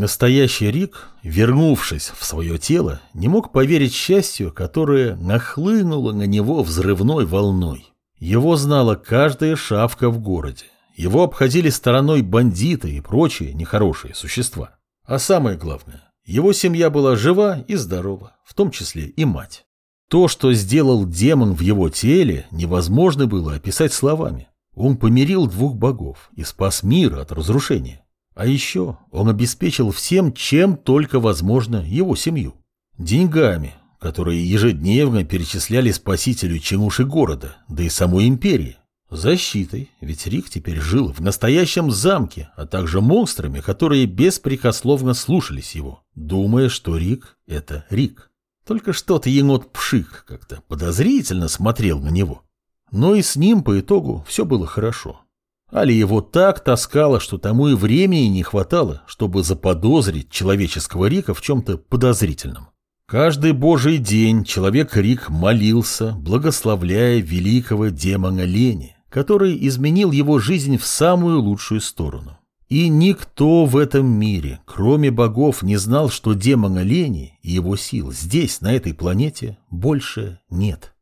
Настоящий Рик, вернувшись в свое тело, не мог поверить счастью, которое нахлынуло на него взрывной волной. Его знала каждая шавка в городе. Его обходили стороной бандиты и прочие нехорошие существа. А самое главное, его семья была жива и здорова, в том числе и мать. То, что сделал демон в его теле, невозможно было описать словами. Он помирил двух богов и спас мир от разрушения. А еще он обеспечил всем, чем только возможно, его семью. Деньгами, которые ежедневно перечисляли спасителю Чемуши города, да и самой империи. Защитой, ведь Рик теперь жил в настоящем замке, а также монстрами, которые беспрекословно слушались его, думая, что Рик – это Рик. Только что-то енот Пшик как-то подозрительно смотрел на него. Но и с ним по итогу все было хорошо. Али его так таскало, что тому и времени не хватало, чтобы заподозрить человеческого Рика в чем-то подозрительном. Каждый божий день человек Рик молился, благословляя великого демона Лени, который изменил его жизнь в самую лучшую сторону. И никто в этом мире, кроме богов, не знал, что демона лени и его сил здесь, на этой планете, больше нет.